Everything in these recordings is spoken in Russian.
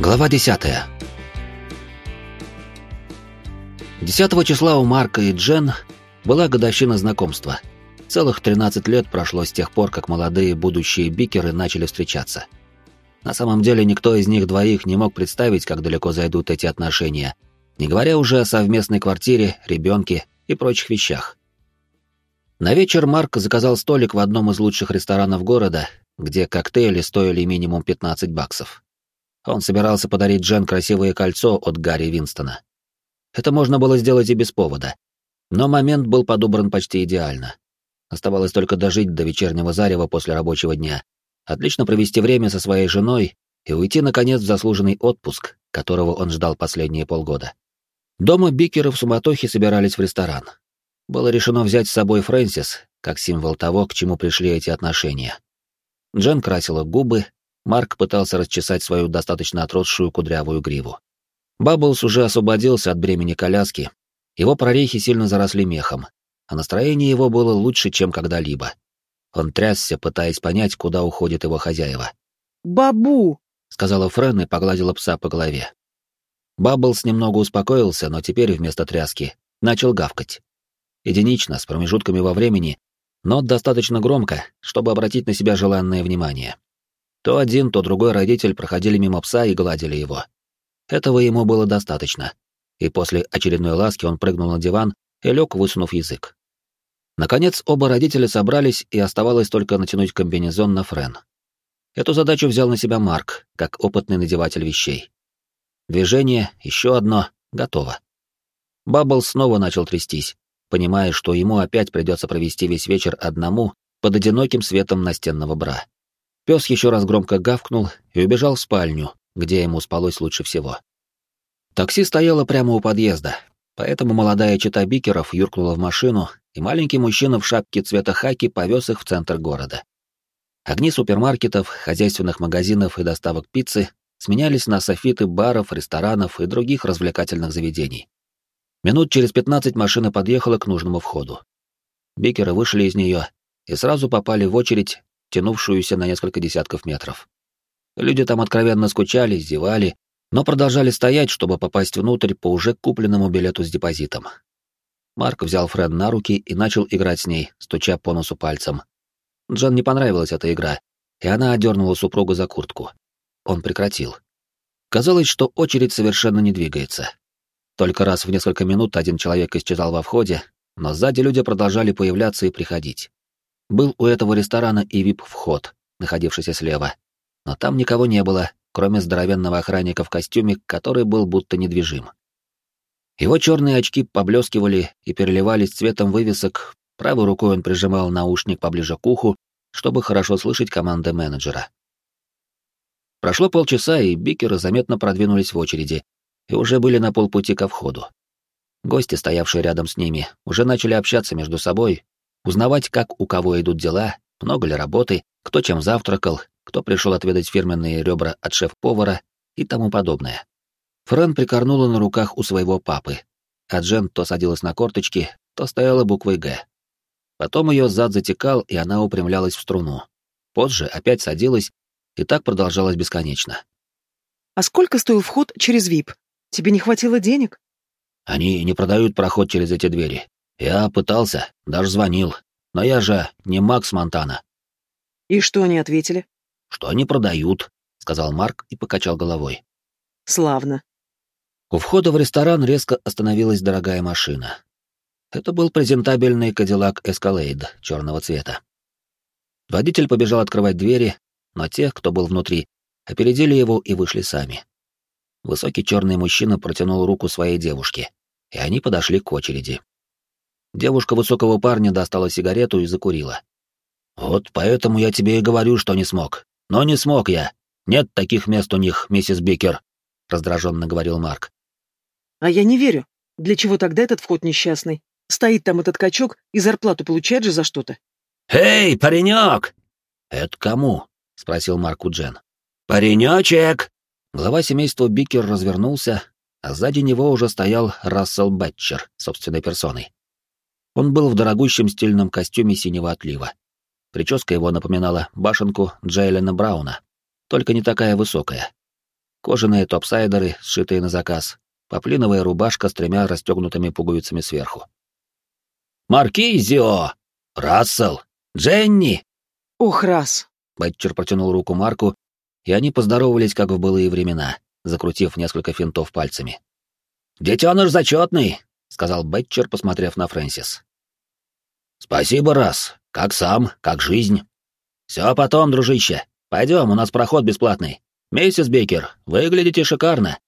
Глава 10. 10 числа у Марка и Джен была годовщина знакомства. Целых 13 лет прошло с тех пор, как молодые будущие бикеры начали встречаться. На самом деле никто из них двоих не мог представить, как далеко зайдут эти отношения, не говоря уже о совместной квартире, ребенке и прочих вещах. На вечер Марк заказал столик в одном из лучших ресторанов города, где коктейли стоили минимум 15 баксов. Он собирался подарить Джен красивое кольцо от Гарри Винстона. Это можно было сделать и без повода. Но момент был подобран почти идеально. Оставалось только дожить до вечернего зарева после рабочего дня, отлично провести время со своей женой и уйти, наконец, в заслуженный отпуск, которого он ждал последние полгода. Дома Бикеры в суматохе собирались в ресторан. Было решено взять с собой Фрэнсис, как символ того, к чему пришли эти отношения. Джен красила губы, Марк пытался расчесать свою достаточно отросшую кудрявую гриву. Бабблс уже освободился от бремени коляски, его прорехи сильно заросли мехом, а настроение его было лучше, чем когда-либо. Он трясся, пытаясь понять, куда уходит его хозяева. «Бабу!» — сказала Френ и погладила пса по голове. Бабблс немного успокоился, но теперь вместо тряски начал гавкать. Единично, с промежутками во времени, но достаточно громко, чтобы обратить на себя желанное внимание. То один, то другой родитель проходили мимо пса и гладили его. Этого ему было достаточно. И после очередной ласки он прыгнул на диван и лег, высунув язык. Наконец, оба родителя собрались, и оставалось только натянуть комбинезон на Френ. Эту задачу взял на себя Марк, как опытный надеватель вещей. Движение, еще одно, готово. Баббл снова начал трястись, понимая, что ему опять придется провести весь вечер одному под одиноким светом настенного бра. Пес еще раз громко гавкнул и убежал в спальню, где ему спалось лучше всего. Такси стояло прямо у подъезда, поэтому молодая чита бикеров юркнула в машину, и маленький мужчина в шапке цвета хаки повез их в центр города. Огни супермаркетов, хозяйственных магазинов и доставок пиццы сменялись на софиты баров, ресторанов и других развлекательных заведений. Минут через пятнадцать машина подъехала к нужному входу. Бикеры вышли из нее и сразу попали в очередь тянувшуюся на несколько десятков метров. Люди там откровенно скучали, зевали, но продолжали стоять, чтобы попасть внутрь по уже купленному билету с депозитом. Марк взял Фред на руки и начал играть с ней, стуча по носу пальцем. Джен не понравилась эта игра, и она одернула супругу за куртку. Он прекратил. Казалось, что очередь совершенно не двигается. Только раз в несколько минут один человек исчезал во входе, но сзади люди продолжали появляться и приходить. Был у этого ресторана и вип-вход, находившийся слева. Но там никого не было, кроме здоровенного охранника в костюме, который был будто недвижим. Его черные очки поблескивали и переливались цветом вывесок, правой рукой он прижимал наушник поближе к уху, чтобы хорошо слышать команды менеджера. Прошло полчаса, и бикеры заметно продвинулись в очереди и уже были на полпути ко входу. Гости, стоявшие рядом с ними, уже начали общаться между собой, узнавать, как у кого идут дела, много ли работы, кто чем завтракал, кто пришел отведать фирменные ребра от шеф-повара и тому подобное. Фрэн прикорнула на руках у своего папы, а Джен то садилась на корточки, то стояла буквой «Г». Потом ее зад затекал, и она упрямлялась в струну. Позже опять садилась, и так продолжалось бесконечно. «А сколько стоил вход через ВИП? Тебе не хватило денег?» «Они не продают проход через эти двери. Я пытался, даже звонил, но я же не Макс Монтана. И что они ответили? Что они продают, сказал Марк и покачал головой. Славно. У входа в ресторан резко остановилась дорогая машина. Это был презентабельный Cadillac Escalade черного цвета. Водитель побежал открывать двери, но те, кто был внутри, опередили его и вышли сами. Высокий черный мужчина протянул руку своей девушке, и они подошли к очереди. Девушка высокого парня достала сигарету и закурила. «Вот поэтому я тебе и говорю, что не смог. Но не смог я. Нет таких мест у них, миссис Бикер», — раздраженно говорил Марк. «А я не верю. Для чего тогда этот вход несчастный? Стоит там этот качок и зарплату получает же за что-то». «Эй, паренек!» «Это кому?» — спросил Марк у Джен. «Паренечек!» Глава семейства Бикер развернулся, а сзади него уже стоял Рассел Бэтчер собственной персоной. Он был в дорогущем стильном костюме синего отлива. Прическа его напоминала башенку Джейлена Брауна, только не такая высокая. кожаные топсайдеры, сшитые на заказ, поплиновая рубашка с тремя расстегнутыми пуговицами сверху. «Маркизио! Рассел! Дженни!» «Ох, раз!» Бэтчер протянул руку Марку, и они поздоровались, как в былые времена, закрутив несколько финтов пальцами. «Детеныш зачетный!» — сказал Бэтчер, посмотрев на Фрэнсис. «Спасибо, раз. Как сам, как жизнь. Все потом, дружище. Пойдем, у нас проход бесплатный. Миссис Бекер, выглядите шикарно».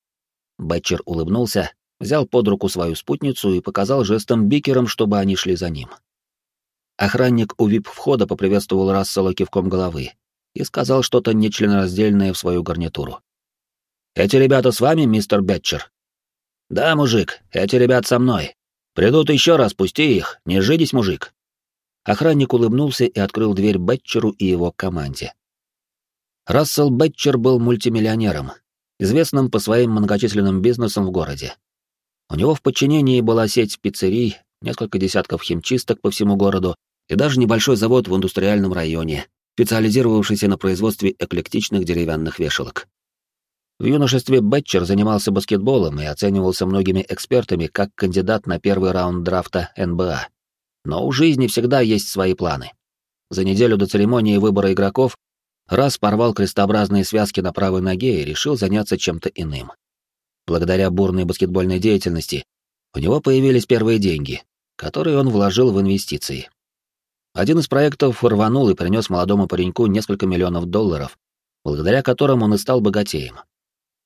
Бэтчер улыбнулся, взял под руку свою спутницу и показал жестом Бикерам, чтобы они шли за ним. Охранник у вип-входа поприветствовал Рассела кивком головы и сказал что-то нечленораздельное в свою гарнитуру. «Эти ребята с вами, мистер Бетчер?» «Да, мужик, эти ребят со мной. Придут еще раз, пусти их, не жидись, мужик». Охранник улыбнулся и открыл дверь Бетчеру и его команде. Рассел Бетчер был мультимиллионером, известным по своим многочисленным бизнесам в городе. У него в подчинении была сеть пиццерий, несколько десятков химчисток по всему городу и даже небольшой завод в индустриальном районе, специализировавшийся на производстве эклектичных деревянных вешалок. В юношестве Бетчер занимался баскетболом и оценивался многими экспертами как кандидат на первый раунд драфта НБА. Но у жизни всегда есть свои планы. За неделю до церемонии выбора игроков раз порвал крестообразные связки на правой ноге и решил заняться чем-то иным. Благодаря бурной баскетбольной деятельности у него появились первые деньги, которые он вложил в инвестиции. Один из проектов рванул и принес молодому пареньку несколько миллионов долларов, благодаря которым он и стал богатеем.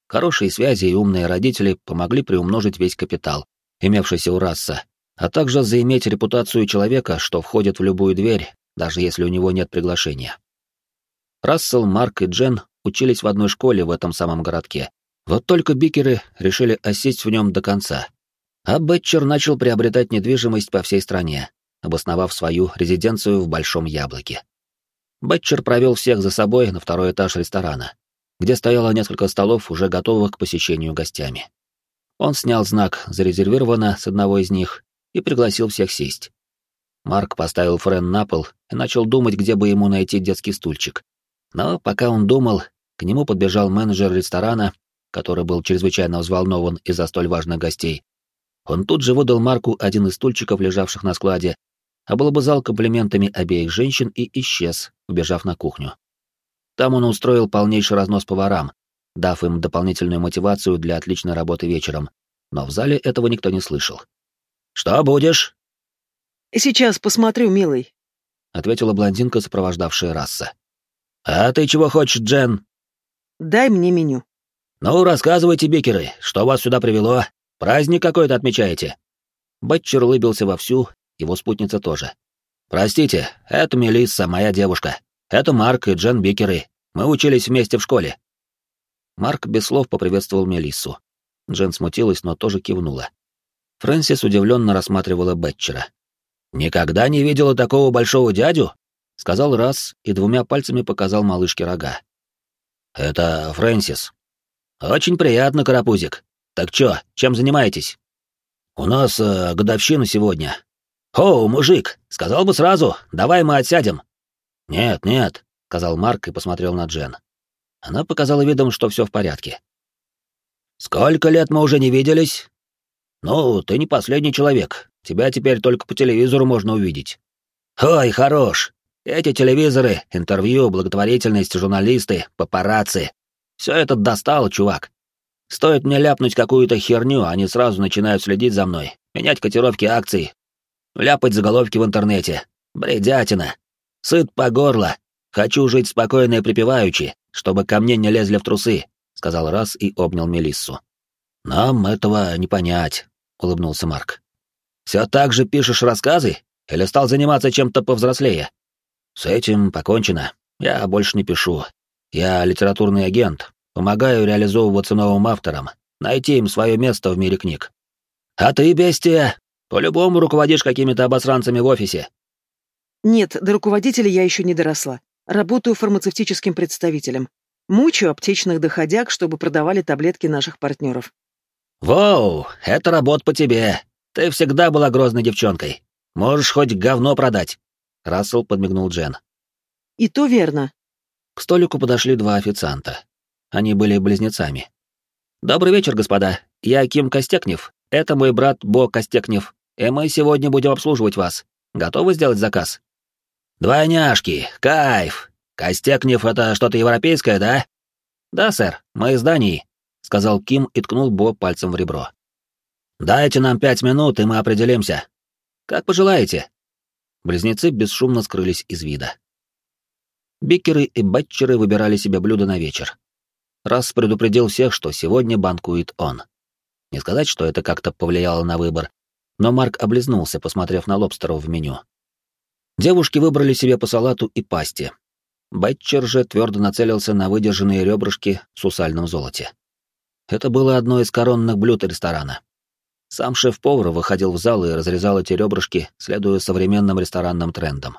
Хорошие связи и умные родители помогли приумножить весь капитал, имевшийся у Расса, а также заиметь репутацию человека, что входит в любую дверь, даже если у него нет приглашения. Рассел, Марк и Джен учились в одной школе в этом самом городке. Вот только бикеры решили осесть в нем до конца. А Бетчер начал приобретать недвижимость по всей стране, обосновав свою резиденцию в Большом Яблоке. Бетчер провел всех за собой на второй этаж ресторана, где стояло несколько столов, уже готовых к посещению гостями. Он снял знак «Зарезервировано» с одного из них и пригласил всех сесть. Марк поставил Френ на пол и начал думать, где бы ему найти детский стульчик. Но пока он думал, к нему подбежал менеджер ресторана, который был чрезвычайно взволнован из-за столь важных гостей. Он тут же выдал Марку один из стульчиков, лежавших на складе, облобызал комплиментами обеих женщин и исчез, убежав на кухню. Там он устроил полнейший разнос поварам, дав им дополнительную мотивацию для отличной работы вечером, но в зале этого никто не слышал. «Что будешь?» «Сейчас посмотрю, милый», — ответила блондинка, сопровождавшая раса. «А ты чего хочешь, Джен?» «Дай мне меню». «Ну, рассказывайте, бикеры, что вас сюда привело? Праздник какой-то отмечаете?» Бэтчер улыбился вовсю, его спутница тоже. «Простите, это Мелисса, моя девушка. Это Марк и Джен Бикеры. Мы учились вместе в школе». Марк без слов поприветствовал Мелиссу. Джен смутилась, но тоже кивнула. Фрэнсис удивленно рассматривала Бетчера. «Никогда не видела такого большого дядю?» — сказал раз и двумя пальцами показал малышке рога. «Это Фрэнсис. Очень приятно, Карапузик. Так чё, чем занимаетесь?» «У нас э, годовщина сегодня. «О, мужик, сказал бы сразу, давай мы отсядем». «Нет, нет», — сказал Марк и посмотрел на Джен. Она показала видом, что все в порядке. «Сколько лет мы уже не виделись?» «Ну, ты не последний человек. Тебя теперь только по телевизору можно увидеть». «Ой, хорош. Эти телевизоры, интервью, благотворительность, журналисты, папарацци. Все это достало, чувак. Стоит мне ляпнуть какую-то херню, они сразу начинают следить за мной, менять котировки акций, ляпать заголовки в интернете. Бредятина. Сыт по горло. Хочу жить спокойно и припеваючи, чтобы ко мне не лезли в трусы, сказал раз и обнял Мелиссу. Нам этого не понять, улыбнулся Марк. Все так же пишешь рассказы или стал заниматься чем-то повзрослее? С этим покончено. Я больше не пишу. Я литературный агент, помогаю реализовываться новым авторам, найти им свое место в мире книг. А ты, бестия, по-любому руководишь какими-то обосранцами в офисе. Нет, до руководителя я еще не доросла. Работаю фармацевтическим представителем. Мучаю аптечных доходяг, чтобы продавали таблетки наших партнеров. Воу, это работа по тебе. Ты всегда была грозной девчонкой. Можешь хоть говно продать. Рассел подмигнул Джен. И то верно. К столику подошли два официанта. Они были близнецами, «Добрый вечер, господа. Я Ким Костекнев. Это мой брат Бо Костекнев. И мы сегодня будем обслуживать вас. Готовы сделать заказ?» «Двойняшки! Кайф! Костекнев — это что-то европейское, да?» «Да, сэр. Мы из Дании», — сказал Ким и ткнул Бо пальцем в ребро. «Дайте нам пять минут, и мы определимся». «Как пожелаете». Близнецы бесшумно скрылись из вида. Бикеры и батчеры выбирали себе блюда на вечер. Раз предупредил всех, что сегодня банкует он. Не сказать, что это как-то повлияло на выбор, но Марк облизнулся, посмотрев на лобстеров в меню. Девушки выбрали себе по салату и пасте. Бэтчер же твердо нацелился на выдержанные ребрышки в сусальном золоте. Это было одно из коронных блюд ресторана. Сам шеф-повар выходил в зал и разрезал эти ребрышки, следуя современным ресторанным трендам.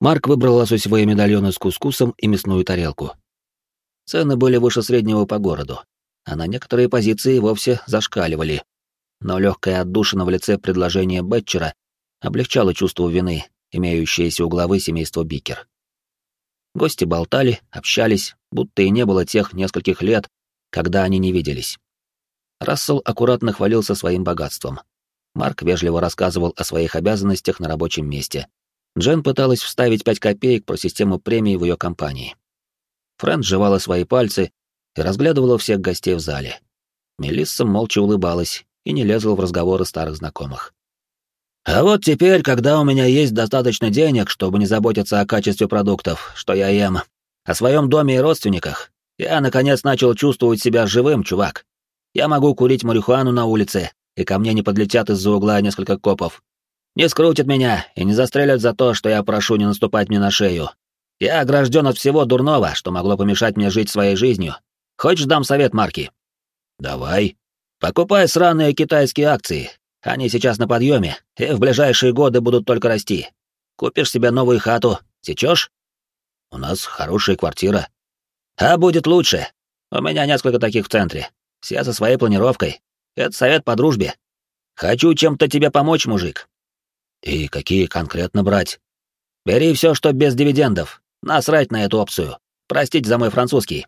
Марк выбрал лососевые медальоны с кускусом и мясную тарелку. Цены были выше среднего по городу, а на некоторые позиции вовсе зашкаливали. Но легкая отдушина в лице предложения Бетчера облегчала чувство вины, имеющееся у главы семейства Бикер. Гости болтали, общались, будто и не было тех нескольких лет, когда они не виделись. Рассел аккуратно хвалился своим богатством. Марк вежливо рассказывал о своих обязанностях на рабочем месте. Джен пыталась вставить пять копеек про систему премий в ее компании. Фрэнд жевала свои пальцы и разглядывала всех гостей в зале. Мелисса молча улыбалась и не лезла в разговоры старых знакомых. «А вот теперь, когда у меня есть достаточно денег, чтобы не заботиться о качестве продуктов, что я ем, о своем доме и родственниках, я, наконец, начал чувствовать себя живым, чувак. Я могу курить марихуану на улице, и ко мне не подлетят из-за угла несколько копов. Не скрутят меня и не застрелят за то, что я прошу не наступать мне на шею. Я огражден от всего дурного, что могло помешать мне жить своей жизнью. Хочешь, дам совет Марки? Давай. Покупай сраные китайские акции. Они сейчас на подъеме, и в ближайшие годы будут только расти. Купишь себе новую хату, сечешь? У нас хорошая квартира. А будет лучше. У меня несколько таких в центре. Все со своей планировкой. Это совет по дружбе. Хочу чем-то тебе помочь, мужик. И какие конкретно брать? Бери все, что без дивидендов. Насрать на эту опцию. Простите за мой французский.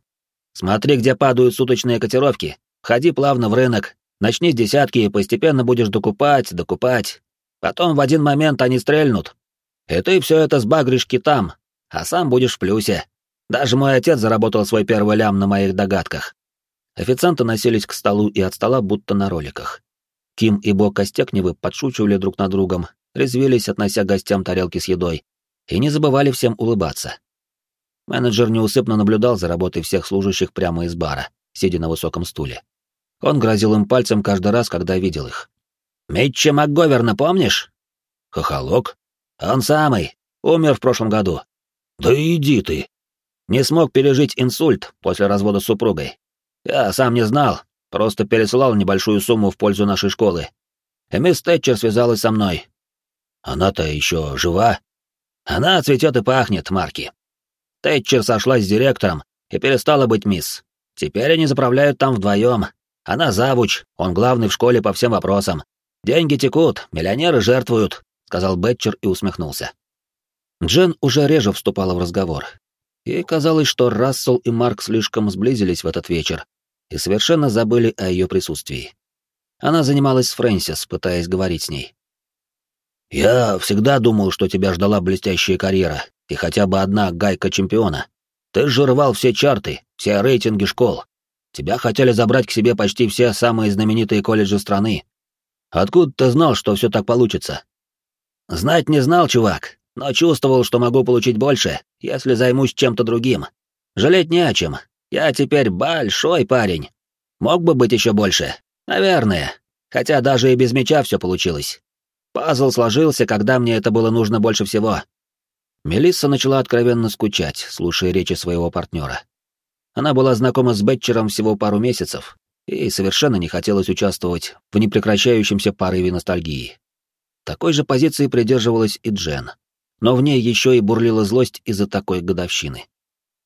Смотри, где падают суточные котировки. Ходи плавно в рынок. Начни с десятки и постепенно будешь докупать, докупать. Потом в один момент они стрельнут. И ты все это сбагришь китам, а сам будешь в плюсе. Даже мой отец заработал свой первый лям на моих догадках. Официанты носились к столу и от стола, будто на роликах. Ким и Бо Костекневы подшучивали друг над другом, резвились, относя гостям тарелки с едой, и не забывали всем улыбаться. Менеджер неусыпно наблюдал за работой всех служащих прямо из бара, сидя на высоком стуле. Он грозил им пальцем каждый раз, когда видел их. «Митча МакГоверна, помнишь?» «Хохолок?» «Он самый. Умер в прошлом году». «Да иди ты!» «Не смог пережить инсульт после развода с супругой. Я сам не знал, просто пересылал небольшую сумму в пользу нашей школы. И мисс Тэтчер связалась со мной. Она-то еще жива?» «Она цветет и пахнет, Марки. Тэтчер сошлась с директором и перестала быть мисс. Теперь они заправляют там вдвоем. Она завуч, он главный в школе по всем вопросам. Деньги текут, миллионеры жертвуют, сказал Бетчер и усмехнулся. Джен уже реже вступала в разговор. Ей казалось, что Рассел и Марк слишком сблизились в этот вечер и совершенно забыли о ее присутствии. Она занималась с Фрэнсис, пытаясь говорить с ней. «Я всегда думал, что тебя ждала блестящая карьера, и хотя бы одна гайка чемпиона. Ты же рвал все чарты, все рейтинги школ. Тебя хотели забрать к себе почти все самые знаменитые колледжи страны. Откуда ты знал, что все так получится? Знать не знал, чувак, но чувствовал, что могу получить больше, если займусь чем-то другим. Жалеть не о чем. Я теперь большой парень. Мог бы быть еще больше. Наверное. Хотя даже и без меча все получилось. Пазл сложился, когда мне это было нужно больше всего. Мелисса начала откровенно скучать, слушая речи своего партнера. Она была знакома с Бетчером всего пару месяцев, и совершенно не хотелось участвовать в непрекращающемся порыве ностальгии. Такой же позиции придерживалась и Джен, но в ней еще и бурлила злость из-за такой годовщины.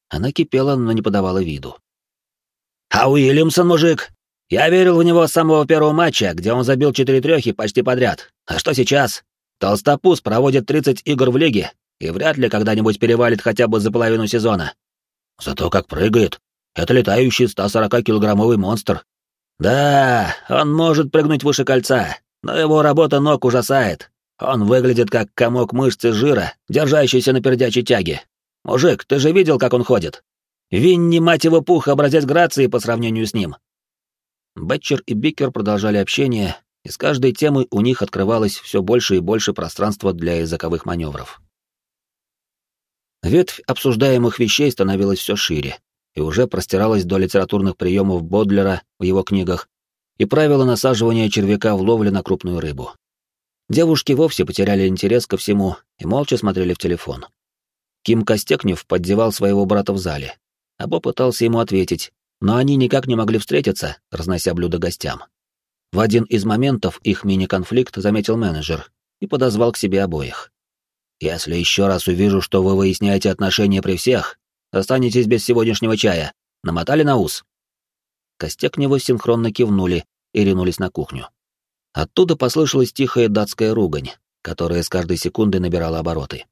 Она кипела, но не подавала виду. «А Уильямсон, мужик! Я верил в него с самого первого матча, где он забил четыре трехи почти подряд. А что сейчас? Толстопуз проводит 30 игр в лиге, и вряд ли когда-нибудь перевалит хотя бы за половину сезона. Зато как прыгает. Это летающий 140-килограммовый монстр, «Да, он может прыгнуть выше кольца, но его работа ног ужасает. Он выглядит как комок мышц и жира, держащийся на пердячей тяге. Мужик, ты же видел, как он ходит? Винни, мать его, пух, образец грации по сравнению с ним». Бетчер и Бикер продолжали общение, и с каждой темой у них открывалось все больше и больше пространства для языковых маневров. Ветвь обсуждаемых вещей становилась все шире и уже простиралась до литературных приемов Бодлера в его книгах и правила насаживания червяка в ловле на крупную рыбу. Девушки вовсе потеряли интерес ко всему и молча смотрели в телефон. Ким Костекнев поддевал своего брата в зале, а Бо пытался ему ответить, но они никак не могли встретиться, разнося блюда гостям. В один из моментов их мини-конфликт заметил менеджер и подозвал к себе обоих. Если еще раз увижу, что вы выясняете отношения при всех, останетесь без сегодняшнего чая. Намотали на ус?» Костяк него синхронно кивнули и ринулись на кухню. Оттуда послышалась тихая датская ругань, которая с каждой секундой набирала обороты.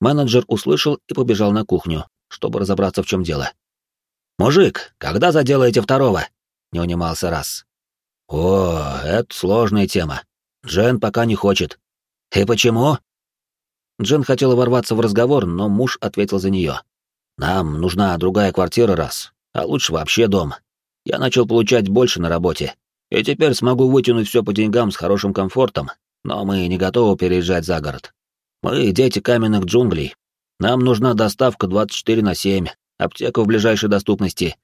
Менеджер услышал и побежал на кухню, чтобы разобраться, в чем дело. «Мужик, когда заделаете второго?» — не унимался раз. «О, это сложная тема. Джен пока не хочет. И почему?» Джен хотела ворваться в разговор, но муж ответил за нее. «Нам нужна другая квартира раз, а лучше вообще дом. Я начал получать больше на работе, и теперь смогу вытянуть все по деньгам с хорошим комфортом, но мы не готовы переезжать за город. Мы дети каменных джунглей. Нам нужна доставка 24 на 7, аптека в ближайшей доступности,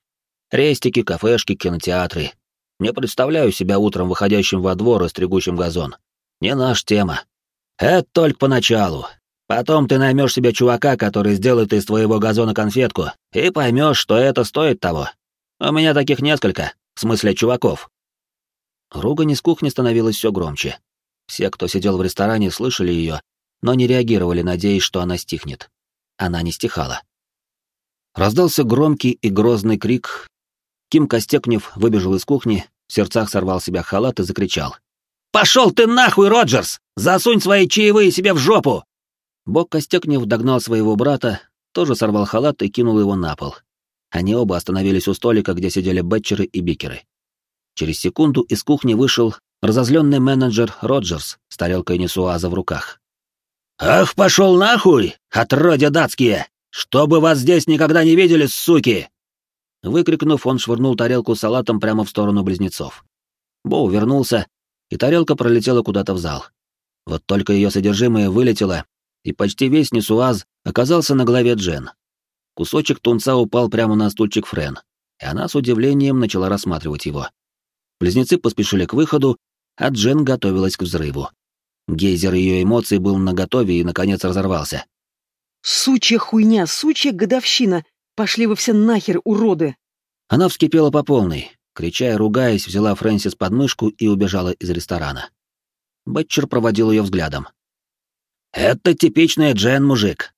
рестики, кафешки, кинотеатры. Не представляю себя утром выходящим во двор и стригущим газон. Не наша тема. Это только поначалу. Потом ты наймешь себе чувака, который сделает из твоего газона конфетку, и поймешь, что это стоит того. У меня таких несколько, в смысле чуваков. Ругань из кухни становилась все громче. Все, кто сидел в ресторане, слышали ее, но не реагировали, надеясь, что она стихнет. Она не стихала. Раздался громкий и грозный крик. Ким Костекнев выбежал из кухни, в сердцах сорвал себя халат и закричал. «Пошел ты нахуй, Роджерс! Засунь свои чаевые себе в жопу!» Бог Костекнев догнал своего брата, тоже сорвал халат и кинул его на пол. Они оба остановились у столика, где сидели бетчеры и бикеры. Через секунду из кухни вышел разозленный менеджер Роджерс с тарелкой Несуаза в руках. «Ах, пошел нахуй, отродья датские! Чтобы вас здесь никогда не видели, суки!» Выкрикнув, он швырнул тарелку салатом прямо в сторону близнецов. Боу вернулся, и тарелка пролетела куда-то в зал. Вот только ее содержимое вылетело и почти весь Несуаз оказался на голове Джен. Кусочек тунца упал прямо на стульчик Френ, и она с удивлением начала рассматривать его. Близнецы поспешили к выходу, а Джен готовилась к взрыву. Гейзер ее эмоций был наготове и, наконец, разорвался. «Сучья хуйня, сучья годовщина! Пошли вы все нахер, уроды!» Она вскипела по полной, крича и ругаясь, взяла Фрэнсис под мышку и убежала из ресторана. Бэтчер проводил ее взглядом. «Это типичная Джен, мужик.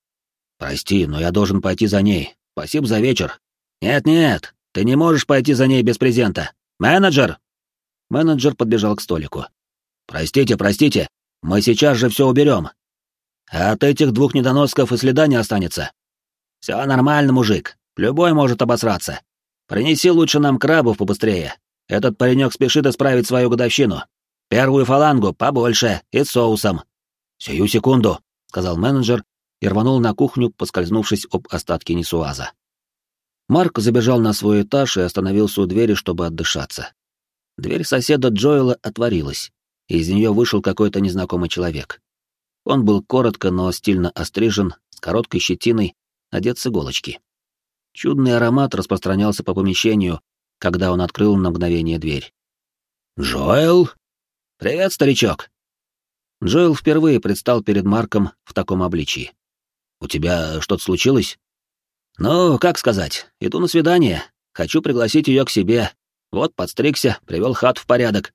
Прости, но я должен пойти за ней. Спасибо за вечер. Нет-нет, ты не можешь пойти за ней без презента. Менеджер!» Менеджер подбежал к столику. «Простите, простите, мы сейчас же все уберем. от этих двух недоносков и следа не останется. Все нормально, мужик. Любой может обосраться. Принеси лучше нам крабов побыстрее. Этот паренек спешит исправить свою годовщину. Первую фалангу побольше и с соусом. «Сию секунду», — сказал менеджер и рванул на кухню, поскользнувшись об остатки Несуаза. Марк забежал на свой этаж и остановился у двери, чтобы отдышаться. Дверь соседа Джоэла отворилась, и из нее вышел какой-то незнакомый человек. Он был коротко, но стильно острижен, с короткой щетиной, одет с иголочки. Чудный аромат распространялся по помещению, когда он открыл на мгновение дверь. «Джоэл? Привет, старичок!» Джоэл впервые предстал перед Марком в таком обличии. «У тебя что-то случилось?» «Ну, как сказать, иду на свидание. Хочу пригласить ее к себе. Вот, подстригся, привел хат в порядок».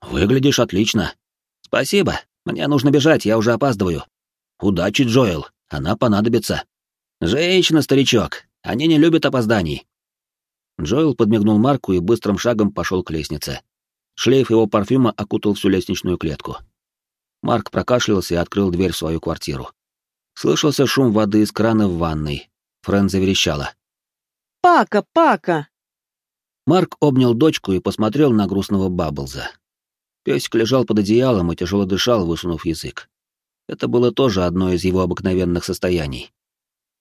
«Выглядишь отлично». «Спасибо. Мне нужно бежать, я уже опаздываю». «Удачи, Джоэл. Она понадобится». «Женщина, старичок. Они не любят опозданий». Джоэл подмигнул Марку и быстрым шагом пошел к лестнице. Шлейф его парфюма окутал всю лестничную клетку. Марк прокашлялся и открыл дверь в свою квартиру. Слышался шум воды из крана в ванной. Фрэн заверещала. «Пака, Пака!» Марк обнял дочку и посмотрел на грустного Бабблза. Песик лежал под одеялом и тяжело дышал, высунув язык. Это было тоже одно из его обыкновенных состояний.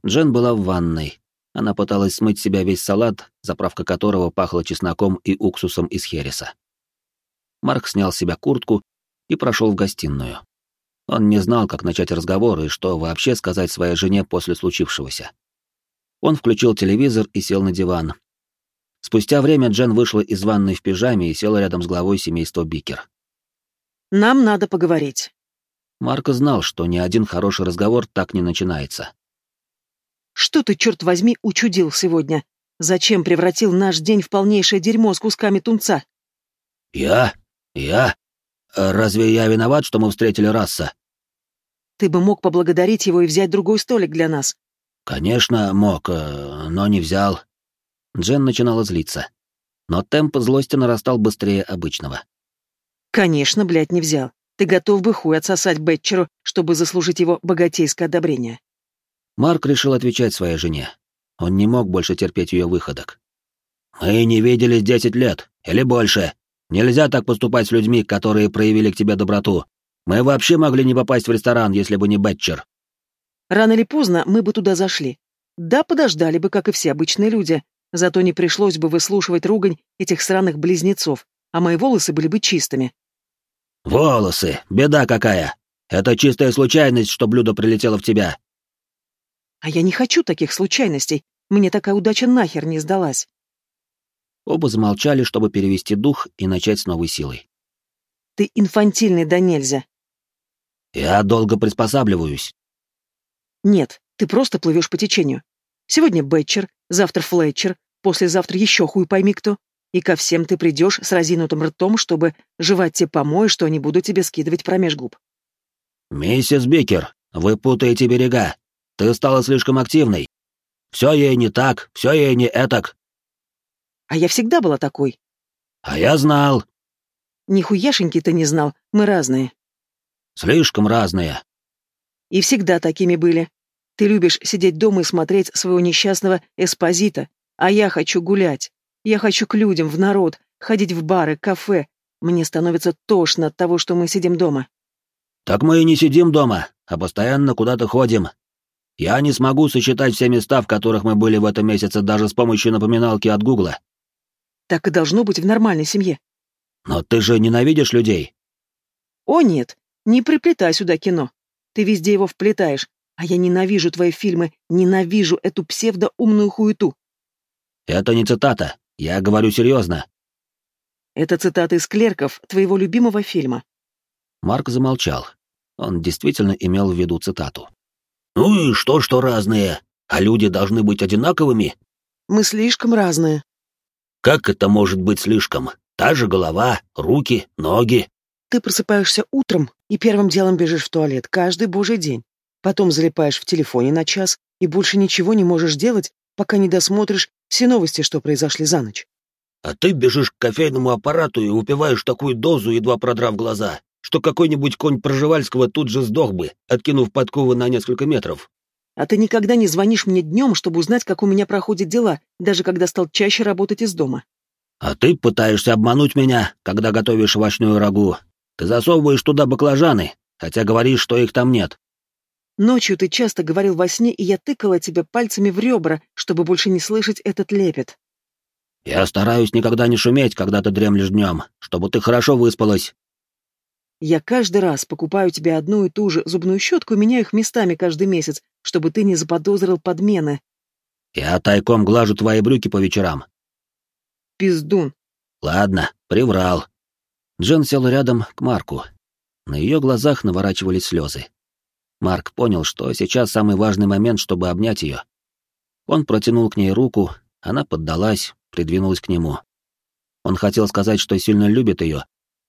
Джен была в ванной. Она пыталась смыть себя весь салат, заправка которого пахла чесноком и уксусом из хереса. Марк снял с себя куртку и прошел в гостиную. Он не знал, как начать разговор и что вообще сказать своей жене после случившегося. Он включил телевизор и сел на диван. Спустя время Джен вышла из ванной в пижаме и села рядом с главой семейства Бикер. «Нам надо поговорить». Марк знал, что ни один хороший разговор так не начинается. «Что ты, черт возьми, учудил сегодня? Зачем превратил наш день в полнейшее дерьмо с кусками тунца?» «Я? Я? Разве я виноват, что мы встретили раса?» Ты бы мог поблагодарить его и взять другой столик для нас. Конечно, мог, э, но не взял. Джен начинала злиться. Но темп злости нарастал быстрее обычного. Конечно, блядь, не взял. Ты готов бы хуй отсосать Бетчеру, чтобы заслужить его богатейское одобрение. Марк решил отвечать своей жене. Он не мог больше терпеть ее выходок. «Мы не виделись десять лет, или больше. Нельзя так поступать с людьми, которые проявили к тебе доброту. Мы вообще могли не попасть в ресторан, если бы не Бетчер. Рано или поздно мы бы туда зашли. Да, подождали бы, как и все обычные люди. Зато не пришлось бы выслушивать ругань этих сраных близнецов, а мои волосы были бы чистыми. Волосы, беда какая. Это чистая случайность, что блюдо прилетело в тебя. А я не хочу таких случайностей. Мне такая удача нахер не сдалась. Оба замолчали, чтобы перевести дух и начать с новой силой. Ты инфантильный да нельзя. Я долго приспосабливаюсь. Нет, ты просто плывешь по течению. Сегодня Бэтчер, завтра Флетчер, послезавтра еще хуй пойми кто. И ко всем ты придешь с разинутым ртом, чтобы жевать те помои, что они будут тебе скидывать промеж губ. «Миссис Бикер, вы путаете берега. Ты стала слишком активной. Все ей не так, все ей не этак». «А я всегда была такой». «А я знал». «Нихуяшеньки ты не знал, мы разные». Слишком разные. И всегда такими были. Ты любишь сидеть дома и смотреть своего несчастного эспозита, а я хочу гулять. Я хочу к людям, в народ, ходить в бары, кафе. Мне становится тошно от того, что мы сидим дома. Так мы и не сидим дома, а постоянно куда-то ходим. Я не смогу сосчитать все места, в которых мы были в этом месяце даже с помощью напоминалки от Гугла. Так и должно быть в нормальной семье. Но ты же ненавидишь людей. О нет, не приплетай сюда кино. Ты везде его вплетаешь, а я ненавижу твои фильмы, ненавижу эту псевдоумную хуету. Это не цитата, я говорю серьезно. Это цитата из клерков твоего любимого фильма. Марк замолчал. Он действительно имел в виду цитату. «Ну и что, что разные? А люди должны быть одинаковыми?» «Мы слишком разные». «Как это может быть слишком? Та же голова, руки, ноги». Ты просыпаешься утром и первым делом бежишь в туалет каждый божий день. Потом залипаешь в телефоне на час и больше ничего не можешь делать, пока не досмотришь все новости, что произошли за ночь. А ты бежишь к кофейному аппарату и упиваешь такую дозу, едва продрав глаза, что какой-нибудь конь Проживальского тут же сдох бы, откинув подковы на несколько метров. А ты никогда не звонишь мне днем, чтобы узнать, как у меня проходят дела, даже когда стал чаще работать из дома. А ты пытаешься обмануть меня, когда готовишь овощную рагу, ты засовываешь туда баклажаны, хотя говоришь, что их там нет. Ночью ты часто говорил во сне, и я тыкала тебе пальцами в ребра, чтобы больше не слышать этот лепет. Я стараюсь никогда не шуметь, когда ты дремлешь днем, чтобы ты хорошо выспалась. Я каждый раз покупаю тебе одну и ту же зубную щетку и меняю их местами каждый месяц, чтобы ты не заподозрил подмены. Я тайком глажу твои брюки по вечерам. Пиздун. Ладно, приврал. Джен сел рядом к Марку. На ее глазах наворачивались слезы. Марк понял, что сейчас самый важный момент, чтобы обнять ее. Он протянул к ней руку, она поддалась, придвинулась к нему. Он хотел сказать, что сильно любит ее,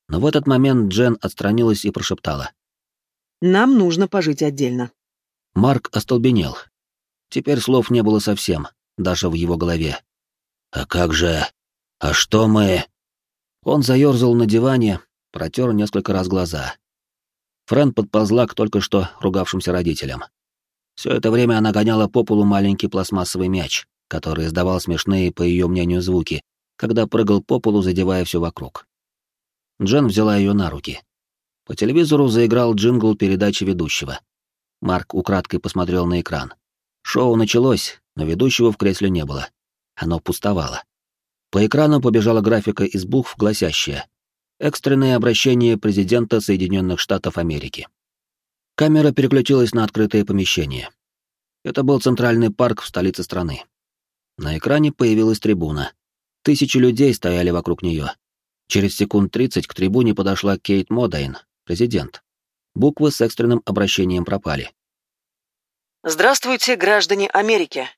но в этот момент Джен отстранилась и прошептала. «Нам нужно пожить отдельно». Марк остолбенел. Теперь слов не было совсем, даже в его голове. «А как же... А что мы...» Он заерзал на диване, протер несколько раз глаза. Френ подползла к только что ругавшимся родителям. Все это время она гоняла по полу маленький пластмассовый мяч, который издавал смешные, по ее мнению, звуки, когда прыгал по полу, задевая все вокруг. Джен взяла ее на руки. По телевизору заиграл джингл передачи ведущего. Марк украдкой посмотрел на экран. Шоу началось, но ведущего в кресле не было. Оно пустовало. По экрану побежала графика из букв, гласящая «Экстренное обращение президента Соединенных Штатов Америки». Камера переключилась на открытое помещение. Это был центральный парк в столице страны. На экране появилась трибуна. Тысячи людей стояли вокруг нее. Через секунд тридцать к трибуне подошла Кейт Модайн, президент. Буквы с экстренным обращением пропали. «Здравствуйте, граждане Америки!»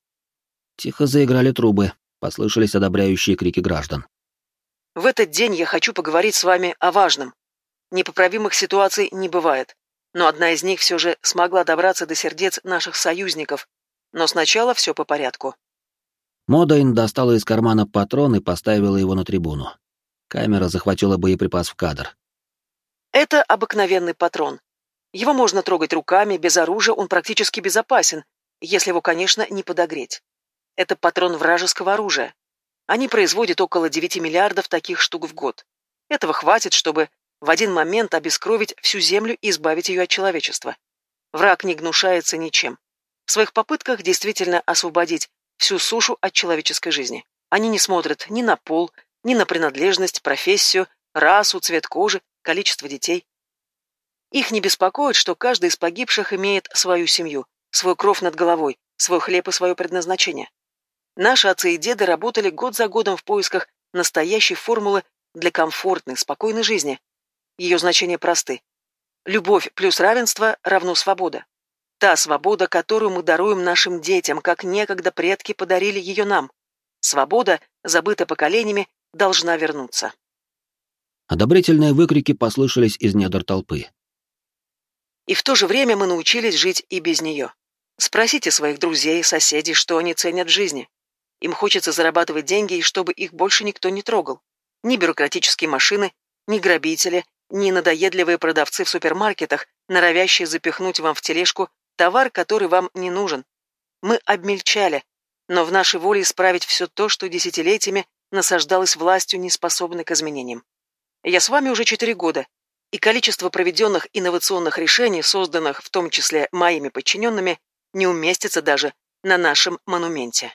Тихо заиграли трубы, послышались одобряющие крики граждан. «В этот день я хочу поговорить с вами о важном. Непоправимых ситуаций не бывает, но одна из них все же смогла добраться до сердец наших союзников. Но сначала все по порядку». Модайн достала из кармана патрон и поставила его на трибуну. Камера захватила боеприпас в кадр. Это обыкновенный патрон. Его можно трогать руками, без оружия он практически безопасен, если его, конечно, не подогреть. Это патрон вражеского оружия. Они производят около 9 миллиардов таких штук в год. Этого хватит, чтобы в один момент обескровить всю Землю и избавить ее от человечества. Враг не гнушается ничем. В своих попытках действительно освободить всю сушу от человеческой жизни. Они не смотрят ни на пол, ни на принадлежность, профессию, расу, цвет кожи, количество детей. Их не беспокоит, что каждый из погибших имеет свою семью, свой кров над головой, свой хлеб и свое предназначение. Наши отцы и деды работали год за годом в поисках настоящей формулы для комфортной, спокойной жизни. Ее значения просты. Любовь плюс равенство равно свобода. Та свобода, которую мы даруем нашим детям, как некогда предки подарили ее нам. Свобода, забыта поколениями, должна вернуться. Одобрительные выкрики послышались из недр толпы. И в то же время мы научились жить и без нее. Спросите своих друзей, соседей, что они ценят в жизни. Им хочется зарабатывать деньги, и чтобы их больше никто не трогал. Ни бюрократические машины, ни грабители, ни надоедливые продавцы в супермаркетах, норовящие запихнуть вам в тележку товар, который вам не нужен. Мы обмельчали, но в нашей воле исправить все то, что десятилетиями насаждалось властью, неспособной к изменениям. Я с вами уже четыре года, и количество проведенных инновационных решений, созданных в том числе моими подчиненными, не уместится даже на нашем монументе.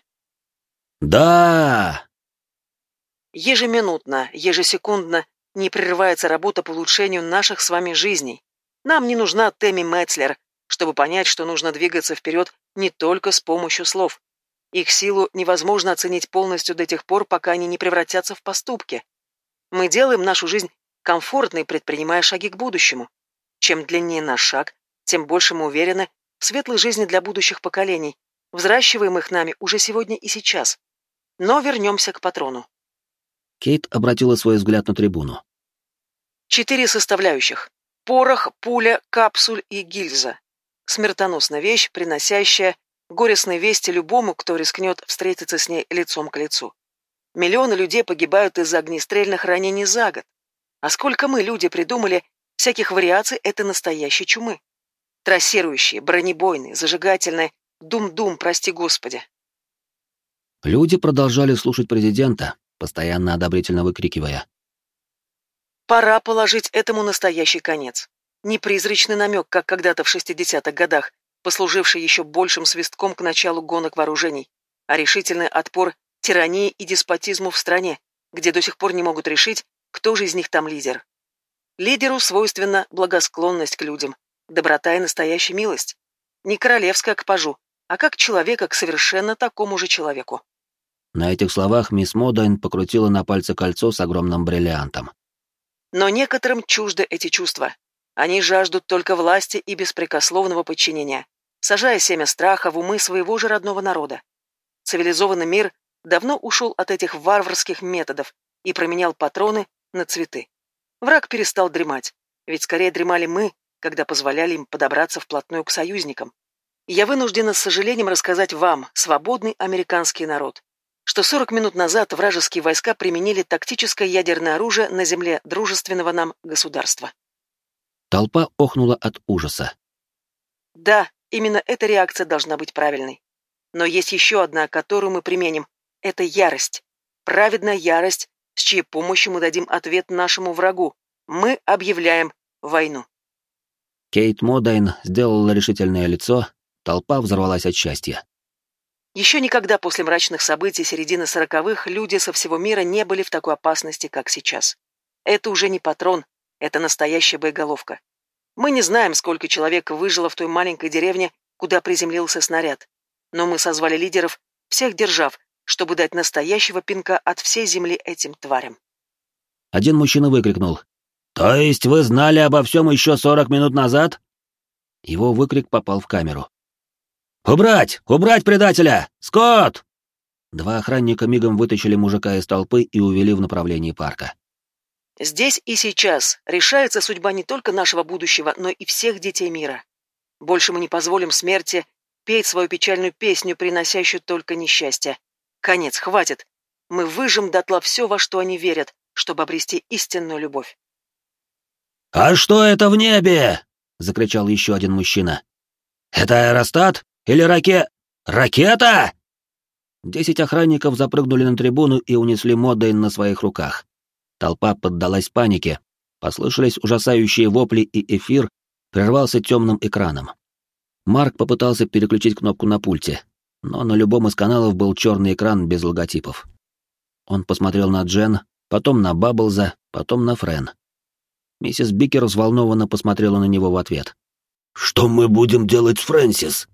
Да! Ежеминутно, ежесекундно не прерывается работа по улучшению наших с вами жизней. Нам не нужна Тэмми Метцлер, чтобы понять, что нужно двигаться вперед не только с помощью слов. Их силу невозможно оценить полностью до тех пор, пока они не превратятся в поступки. Мы делаем нашу жизнь комфортной, предпринимая шаги к будущему. Чем длиннее наш шаг, тем больше мы уверены в светлой жизни для будущих поколений, взращиваемых нами уже сегодня и сейчас. Но вернемся к патрону. Кейт обратила свой взгляд на трибуну. Четыре составляющих. Порох, пуля, капсуль и гильза. Смертоносная вещь, приносящая горестные вести любому, кто рискнет встретиться с ней лицом к лицу. Миллионы людей погибают из-за огнестрельных ранений за год. А сколько мы, люди, придумали всяких вариаций этой настоящей чумы? Трассирующие, бронебойные, зажигательные, дум-дум, прости господи. Люди продолжали слушать президента, постоянно одобрительно выкрикивая. Пора положить этому настоящий конец. Не призрачный намек, как когда-то в 60-х годах, послуживший еще большим свистком к началу гонок вооружений, а решительный отпор тирании и деспотизму в стране, где до сих пор не могут решить, кто же из них там лидер. Лидеру свойственна благосклонность к людям, доброта и настоящая милость. Не королевская к пажу, а как человека к совершенно такому же человеку. На этих словах мисс Модайн покрутила на пальце кольцо с огромным бриллиантом. Но некоторым чужды эти чувства. Они жаждут только власти и беспрекословного подчинения, сажая семя страха в умы своего же родного народа. Цивилизованный мир давно ушел от этих варварских методов и променял патроны на цветы. Враг перестал дремать, ведь скорее дремали мы, когда позволяли им подобраться вплотную к союзникам. Я вынуждена с сожалением рассказать вам, свободный американский народ, что 40 минут назад вражеские войска применили тактическое ядерное оружие на земле дружественного нам государства. Толпа охнула от ужаса. Да, именно эта реакция должна быть правильной. Но есть еще одна, которую мы применим. Это ярость. праведная ярость, с чьей помощью мы дадим ответ нашему врагу. Мы объявляем войну. Кейт Модайн сделала решительное лицо, толпа взорвалась от счастья. Еще никогда после мрачных событий середины сороковых люди со всего мира не были в такой опасности, как сейчас. Это уже не патрон, это настоящая боеголовка. Мы не знаем, сколько человек выжило в той маленькой деревне, куда приземлился снаряд. Но мы созвали лидеров всех держав, чтобы дать настоящего пинка от всей земли этим тварям. Один мужчина выкрикнул. «То есть вы знали обо всем еще сорок минут назад?» Его выкрик попал в камеру. «Убрать! Убрать предателя! Скотт!» Два охранника мигом вытащили мужика из толпы и увели в направлении парка. Здесь и сейчас решается судьба не только нашего будущего, но и всех детей мира. Больше мы не позволим смерти петь свою печальную песню, приносящую только несчастье. Конец, хватит. Мы выжим дотла все, во что они верят, чтобы обрести истинную любовь. «А что это в небе?» — закричал еще один мужчина. «Это аэростат или раке... ракета?» Десять охранников запрыгнули на трибуну и унесли Модейн на своих руках. Толпа поддалась панике, послышались ужасающие вопли, и эфир прервался темным экраном. Марк попытался переключить кнопку на пульте, но на любом из каналов был черный экран без логотипов. Он посмотрел на Джен, потом на Бабблза, потом на Френ. Миссис Бикер взволнованно посмотрела на него в ответ. «Что мы будем делать с Фрэнсис?»